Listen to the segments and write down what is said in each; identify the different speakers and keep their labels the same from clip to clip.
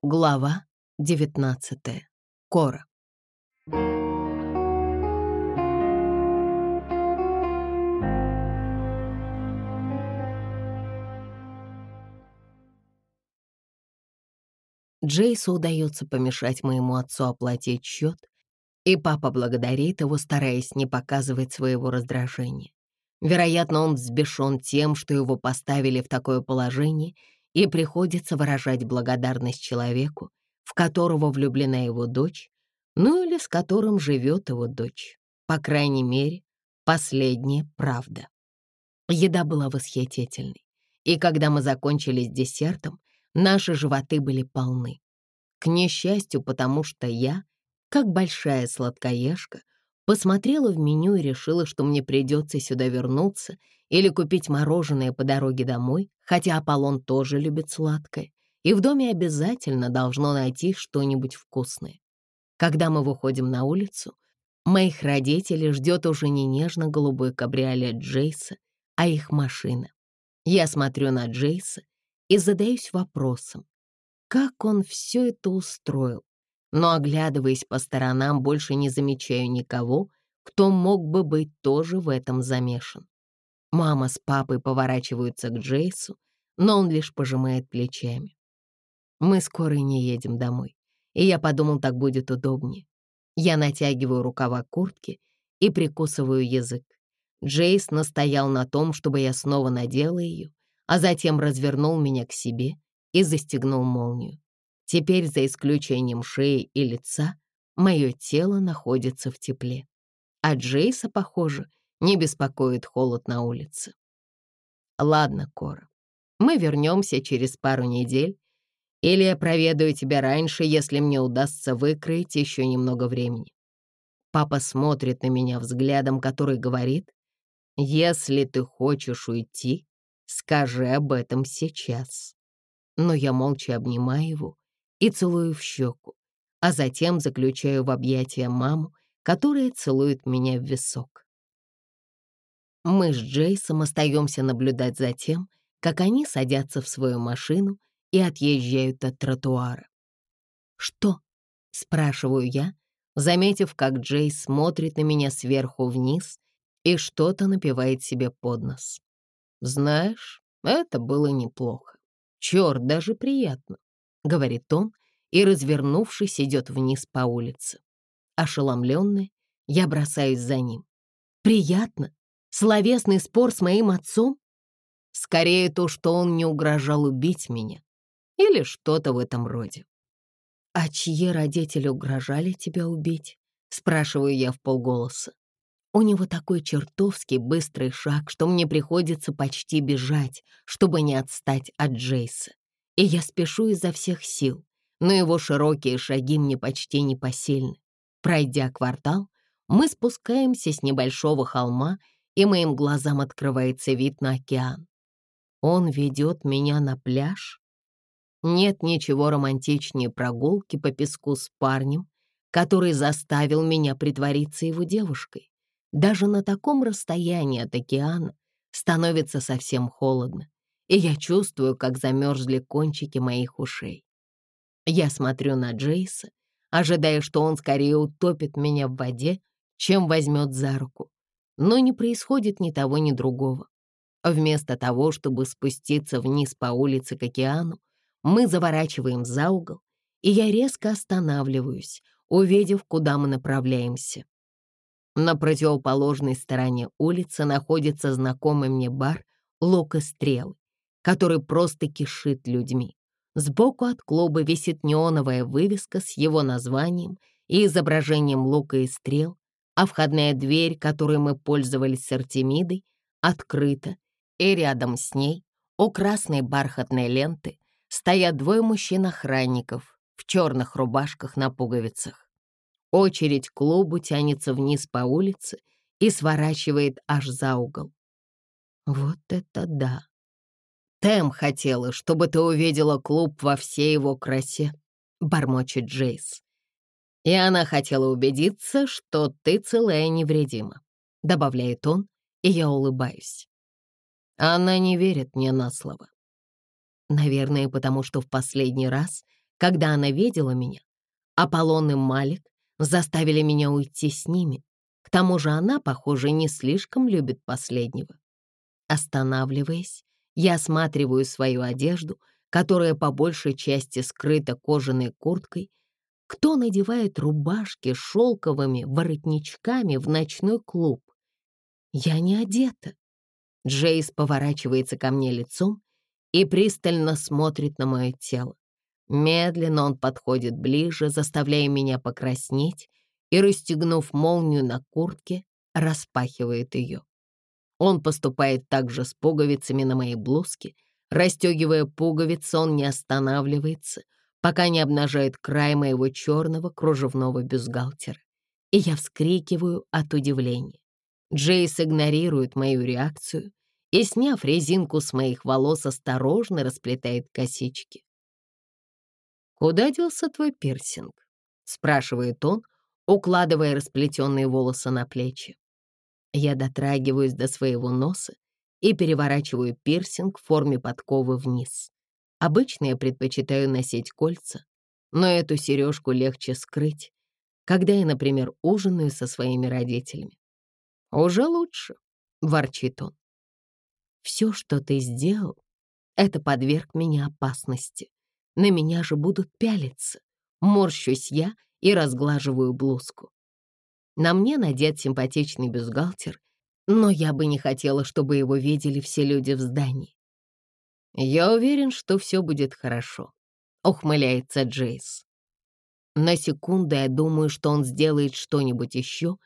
Speaker 1: Глава 19. Кора. Джейсу удается помешать моему отцу оплатить счет, и папа благодарит его, стараясь не показывать своего раздражения. Вероятно, он взбешен тем, что его поставили в такое положение, и приходится выражать благодарность человеку, в которого влюблена его дочь, ну или с которым живет его дочь. По крайней мере, последняя правда. Еда была восхитительной, и когда мы закончили с десертом, наши животы были полны. К несчастью, потому что я, как большая сладкоежка, Посмотрела в меню и решила, что мне придется сюда вернуться или купить мороженое по дороге домой, хотя Аполлон тоже любит сладкое, и в доме обязательно должно найти что-нибудь вкусное. Когда мы выходим на улицу, моих родителей ждет уже не нежно-голубой кабриолет Джейса, а их машина. Я смотрю на Джейса и задаюсь вопросом, как он все это устроил, но, оглядываясь по сторонам, больше не замечаю никого, кто мог бы быть тоже в этом замешан. Мама с папой поворачиваются к Джейсу, но он лишь пожимает плечами. Мы скоро не едем домой, и я подумал, так будет удобнее. Я натягиваю рукава куртки и прикусываю язык. Джейс настоял на том, чтобы я снова надела ее, а затем развернул меня к себе и застегнул молнию. Теперь, за исключением шеи и лица, мое тело находится в тепле. А Джейса, похоже, не беспокоит холод на улице. Ладно, Кора, мы вернемся через пару недель, или я проведаю тебя раньше, если мне удастся выкроить еще немного времени. Папа смотрит на меня взглядом, который говорит, «Если ты хочешь уйти, скажи об этом сейчас». Но я молча обнимаю его и целую в щеку, а затем заключаю в объятия маму, которая целует меня в висок. Мы с Джейсом остаемся наблюдать за тем, как они садятся в свою машину и отъезжают от тротуара. «Что?» — спрашиваю я, заметив, как Джейс смотрит на меня сверху вниз и что-то напевает себе под нос. «Знаешь, это было неплохо. Черт, даже приятно. — говорит он и, развернувшись, идет вниз по улице. Ошеломленная, я бросаюсь за ним. «Приятно? Словесный спор с моим отцом?» Скорее то, что он не угрожал убить меня. Или что-то в этом роде. «А чьи родители угрожали тебя убить?» — спрашиваю я в полголоса. У него такой чертовски быстрый шаг, что мне приходится почти бежать, чтобы не отстать от Джейса и я спешу изо всех сил, но его широкие шаги мне почти непосильны. Пройдя квартал, мы спускаемся с небольшого холма, и моим глазам открывается вид на океан. Он ведет меня на пляж. Нет ничего романтичнее прогулки по песку с парнем, который заставил меня притвориться его девушкой. Даже на таком расстоянии от океана становится совсем холодно и я чувствую, как замерзли кончики моих ушей. Я смотрю на Джейса, ожидая, что он скорее утопит меня в воде, чем возьмет за руку. Но не происходит ни того, ни другого. Вместо того, чтобы спуститься вниз по улице к океану, мы заворачиваем за угол, и я резко останавливаюсь, увидев, куда мы направляемся. На противоположной стороне улицы находится знакомый мне бар «Лук и стрелы», который просто кишит людьми. Сбоку от клуба висит неоновая вывеска с его названием и изображением лука и стрел, а входная дверь, которой мы пользовались с Артемидой, открыта, и рядом с ней, у красной бархатной ленты, стоят двое мужчин-охранников в черных рубашках на пуговицах. Очередь к клубу тянется вниз по улице и сворачивает аж за угол. Вот это да! Тэм хотела, чтобы ты увидела клуб во всей его красе», — бормочет Джейс. «И она хотела убедиться, что ты целая и невредима», — добавляет он, и я улыбаюсь. Она не верит мне на слово. Наверное, потому что в последний раз, Когда она видела меня, Аполлон и Малик заставили меня уйти с ними. К тому же она, похоже, не слишком любит последнего. Останавливаясь, я осматриваю свою одежду, которая по большей части скрыта кожаной курткой. Кто надевает рубашки с шелковыми воротничками в ночной клуб? Я не одета. Джейс поворачивается ко мне лицом и пристально смотрит на мое тело. Медленно он подходит ближе, заставляя меня покраснеть, и, расстегнув молнию на куртке, распахивает ее. Он поступает также с пуговицами на моей блузке. Расстегивая пуговицы, он не останавливается, пока не обнажает край моего черного кружевного бюстгальтера. И я вскрикиваю от удивления. Джейс игнорирует мою реакцию и, сняв резинку с моих волос, осторожно расплетает косички. «Куда делся твой пирсинг?» — спрашивает он, укладывая расплетенные волосы на плечи. Я дотрагиваюсь до своего носа и переворачиваю пирсинг в форме подковы вниз. Обычно я предпочитаю носить кольца, но эту сережку легче скрыть, когда я, например, ужинаю со своими родителями. «Уже лучше», — ворчит он. «Все, что ты сделал, это подверг меня опасности. На меня же будут пялиться. Морщусь я и разглаживаю блузку. На мне надет симпатичный бюстгальтер, но я бы не хотела, чтобы его видели все люди в здании. «Я уверен, что все будет хорошо», — ухмыляется Джейс. На секунду я думаю, что он сделает что-нибудь еще,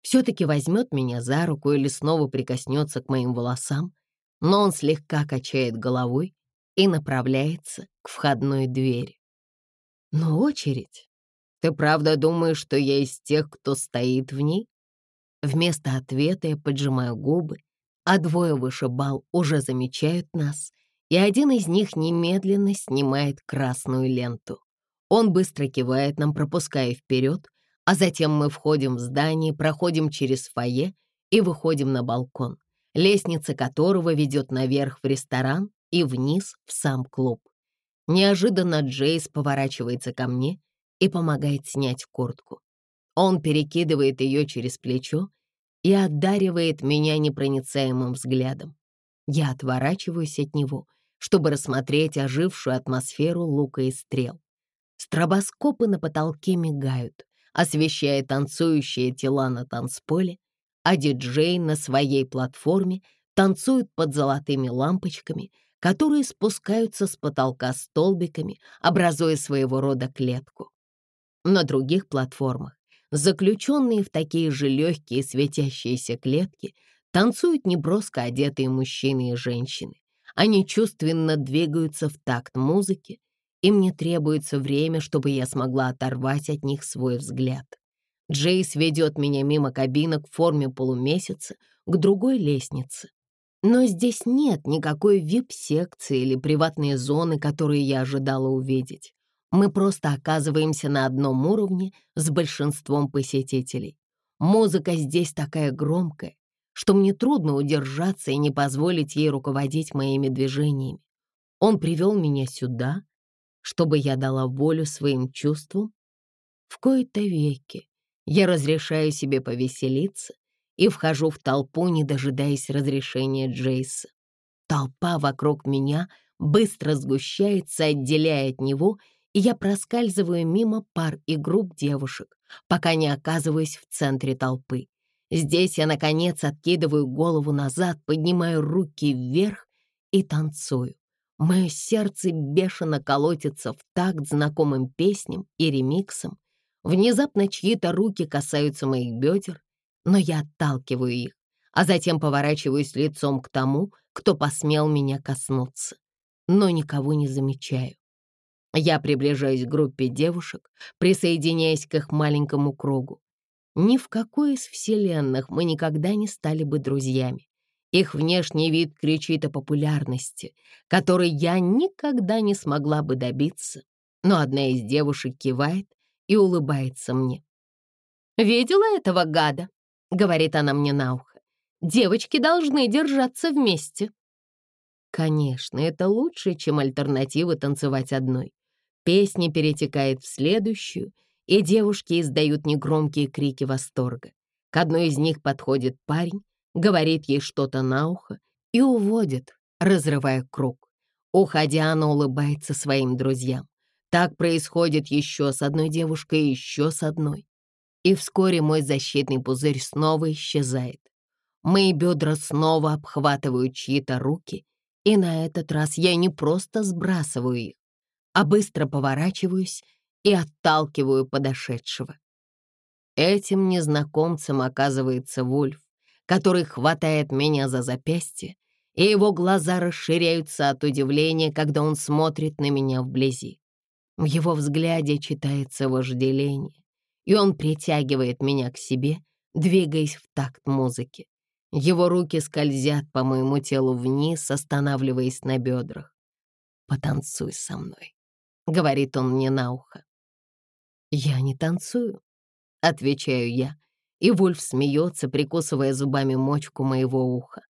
Speaker 1: все-таки возьмет меня за руку или снова прикоснется к моим волосам, но он слегка качает головой и направляется к входной двери. Но очередь ты правда думаешь, что я из тех, кто стоит в ней?» Вместо ответа я поджимаю губы, а двое вышибал уже замечают нас, и один из них немедленно снимает красную ленту. Он быстро кивает нам, пропуская вперед, а затем мы входим в здание, проходим через фойе и выходим на балкон, лестница которого ведет наверх в ресторан и вниз в сам клуб. Неожиданно Джейс поворачивается ко мне и помогает снять куртку. Он перекидывает ее через плечо и одаривает меня непроницаемым взглядом. Я отворачиваюсь от него, чтобы рассмотреть ожившую атмосферу лука и стрел. Стробоскопы на потолке мигают, освещая танцующие тела на танцполе, а диджей на своей платформе танцует под золотыми лампочками, которые спускаются с потолка столбиками, образуя своего рода клетку. На других платформах, заключенные в такие же легкие светящиеся клетки, танцуют неброско одетые мужчины и женщины. Они чувственно двигаются в такт музыки, и мне требуется время, чтобы я смогла оторвать от них свой взгляд. Джейс ведет меня мимо кабинок в форме полумесяца к другой лестнице. Но здесь нет никакой вип-секции или приватной зоны, которые я ожидала увидеть мы просто оказываемся на одном уровне с большинством посетителей. Музыка здесь такая громкая, что мне трудно удержаться и не позволить ей руководить моими движениями. Он привел меня сюда, чтобы я дала волю своим чувствам. В кои-то веки я разрешаю себе повеселиться и вхожу в толпу, не дожидаясь разрешения Джейса. Толпа вокруг меня быстро сгущается, отделяя от него — и я проскальзываю мимо пар и групп девушек, пока не оказываюсь в центре толпы. Здесь я, наконец, откидываю голову назад, поднимаю руки вверх и танцую. Мое сердце бешено колотится в такт знакомым песням и ремиксам. Внезапно чьи-то руки касаются моих бедер, но я отталкиваю их, а затем поворачиваюсь лицом к тому, кто посмел меня коснуться. Но никого не замечаю. Я приближаюсь к группе девушек, присоединяясь к их маленькому кругу. Ни в какой из вселенных мы никогда не стали бы друзьями. Их внешний вид кричит о популярности, которой я никогда не смогла бы добиться. Но одна из девушек кивает и улыбается мне. «Видела этого гада?» — говорит она мне на ухо. «Девочки должны держаться вместе». Конечно, это лучше, чем альтернатива танцевать одной. Песня перетекает в следующую, и девушки издают негромкие крики восторга. К одной из них подходит парень, говорит ей что-то на ухо и уводит, разрывая круг. Уходя, она улыбается своим друзьям. Так происходит еще с одной девушкой и еще с одной. И вскоре мой защитный пузырь снова исчезает. Мои бедра снова обхватывают чьи-то руки, и на этот раз я не просто сбрасываю их, а быстро поворачиваюсь и отталкиваю подошедшего. Этим незнакомцем оказывается Вульф, который хватает меня за запястье, и его глаза расширяются от удивления, когда он смотрит на меня вблизи. В его взгляде читается вожделение, и он притягивает меня к себе, двигаясь в такт музыки. Его руки скользят по моему телу вниз, останавливаясь на бедрах. «Потанцуй со мной», — говорит он мне на ухо. «Я не танцую», — отвечаю я, и Вульф смеется, прикусывая зубами мочку моего уха.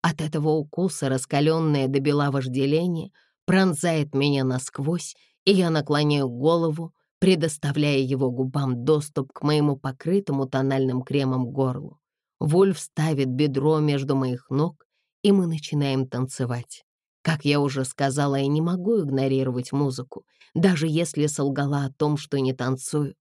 Speaker 1: От этого укуса, раскаленное до бела вожделение, пронзает меня насквозь, и я наклоняю голову, предоставляя его губам доступ к моему покрытому тональным кремом горлу. Вульф ставит бедро между моих ног, и мы начинаем танцевать. Как я уже сказала, я не могу игнорировать музыку, даже если солгала о том, что не танцую.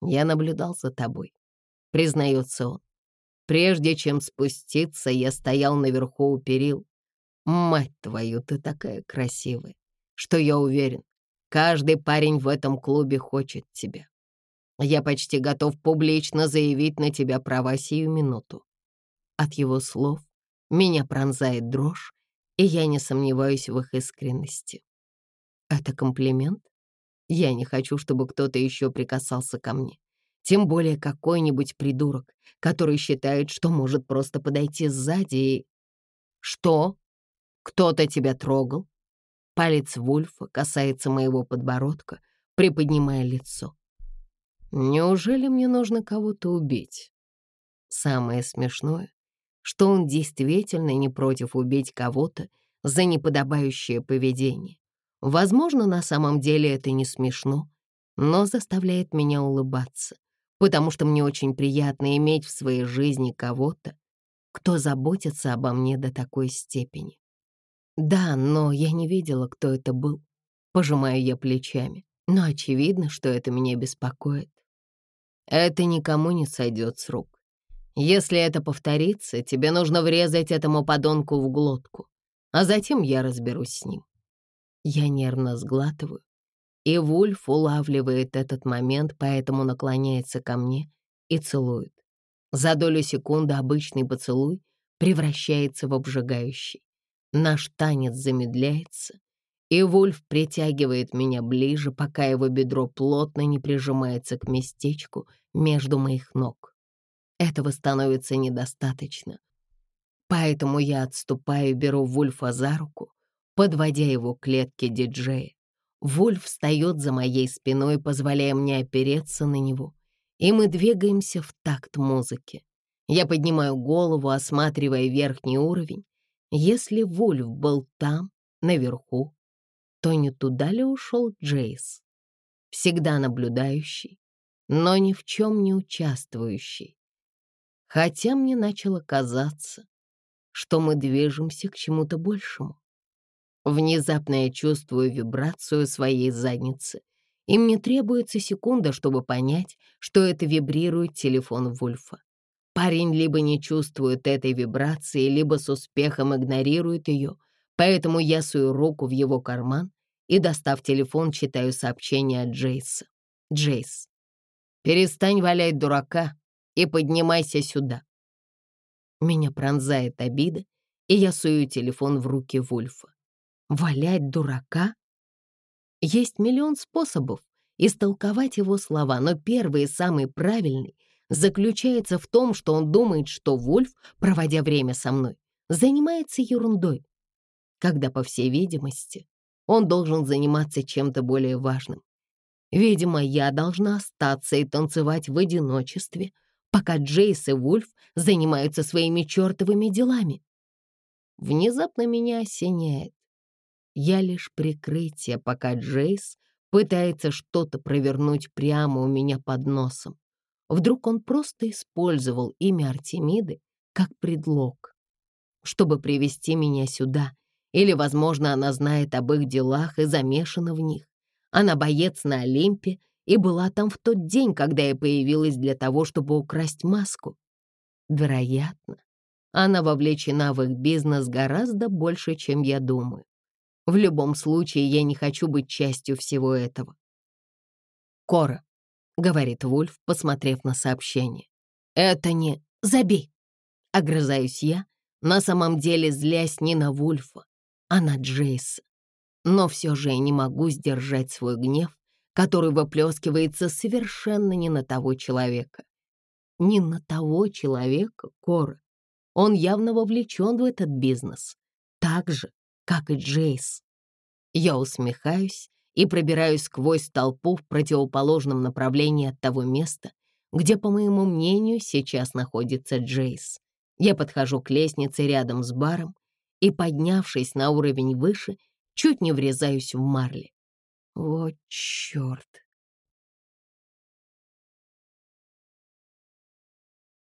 Speaker 1: Я наблюдал за тобой, признается он. Прежде чем спуститься, я стоял наверху у перил. Мать твою, ты такая красивая, что я уверен, каждый парень в этом клубе хочет тебя. Я почти готов публично заявить на тебя права сию минуту. От его слов меня пронзает дрожь, и я не сомневаюсь в их искренности. Это комплимент? Я не хочу, чтобы кто-то еще прикасался ко мне. Тем более какой-нибудь придурок, который считает, что может просто подойти сзади и... Что? Кто-то тебя трогал? Палец Вульфа касается моего подбородка, приподнимая лицо. Неужели мне нужно кого-то убить? Самое смешное, что он действительно не против убить кого-то за неподобающее поведение. Возможно, на самом деле это не смешно, но заставляет меня улыбаться, потому что мне очень приятно иметь в своей жизни кого-то, кто заботится обо мне до такой степени. Да, но я не видела, кто это был. Пожимаю я плечами, но очевидно, что это меня беспокоит. Это никому не сойдет с рук. Если это повторится, тебе нужно врезать этому подонку в глотку, а затем я разберусь с ним. Я нервно сглатываю, и Вульф улавливает этот момент, поэтому наклоняется ко мне и целует. За долю секунды обычный поцелуй превращается в обжигающий. Наш танец замедляется, и Вульф притягивает меня ближе, пока его бедро плотно не прижимается к местечку между моих ног. Этого становится недостаточно, поэтому я отступаю и беру Вульфа за руку, подводя его к клетке диджея. Вульф встает за моей спиной, позволяя мне опереться на него, и мы двигаемся в такт музыки. Я поднимаю голову, осматривая верхний уровень. Если Вульф был там, наверху, то не туда ли ушел Джейс? Всегда наблюдающий, но ни в чем не участвующий. Хотя мне начало казаться, что мы движемся к чему-то большему. Внезапно я чувствую вибрацию своей задницы, и мне требуется секунда, чтобы понять, что это вибрирует телефон Вульфа. Парень либо не чувствует этой вибрации, либо с успехом игнорирует ее, поэтому я сую руку в его карман и, достав телефон, читаю сообщение от Джейса. «Джейс, перестань валять дурака и поднимайся сюда». Меня пронзает обида, и я сую телефон в руки Вульфа. Валять дурака? Есть миллион способов истолковать его слова, но первый и самый правильный заключается в том, что он думает, что Вульф, проводя время со мной, занимается ерундой, когда, по всей видимости, он должен заниматься чем-то более важным. Видимо, я должна остаться и танцевать в одиночестве, пока Джейс и Вульф занимаются своими чертовыми делами. Внезапно меня осеняет. Я лишь прикрытие, пока Джейс пытается что-то провернуть прямо у меня под носом. Вдруг он просто использовал имя Артемиды как предлог, чтобы привести меня сюда, или, возможно, она знает об их делах и замешана в них. Она боец на Олимпе и была там в тот день, когда я появилась для того, чтобы украсть маску. Вероятно, она вовлечена в их бизнес гораздо больше, чем я думаю. В любом случае, я не хочу быть частью всего этого. «Кора», — говорит Вульф, посмотрев на сообщение. «Это не... Забей!» Огрызаюсь я, на самом деле злясь не на Вульфа, а на Джейса. Но все же я не могу сдержать свой гнев, который выплескивается совершенно не на того человека. Не на того человека, Кора. Он явно вовлечен в этот бизнес, так же, как и Джейс. Я усмехаюсь и пробираюсь сквозь толпу в противоположном направлении от того места, где, по моему мнению, сейчас находится Джейс. Я подхожу к лестнице рядом с баром и, поднявшись на уровень выше, чуть не врезаюсь в Марли. Вот черт!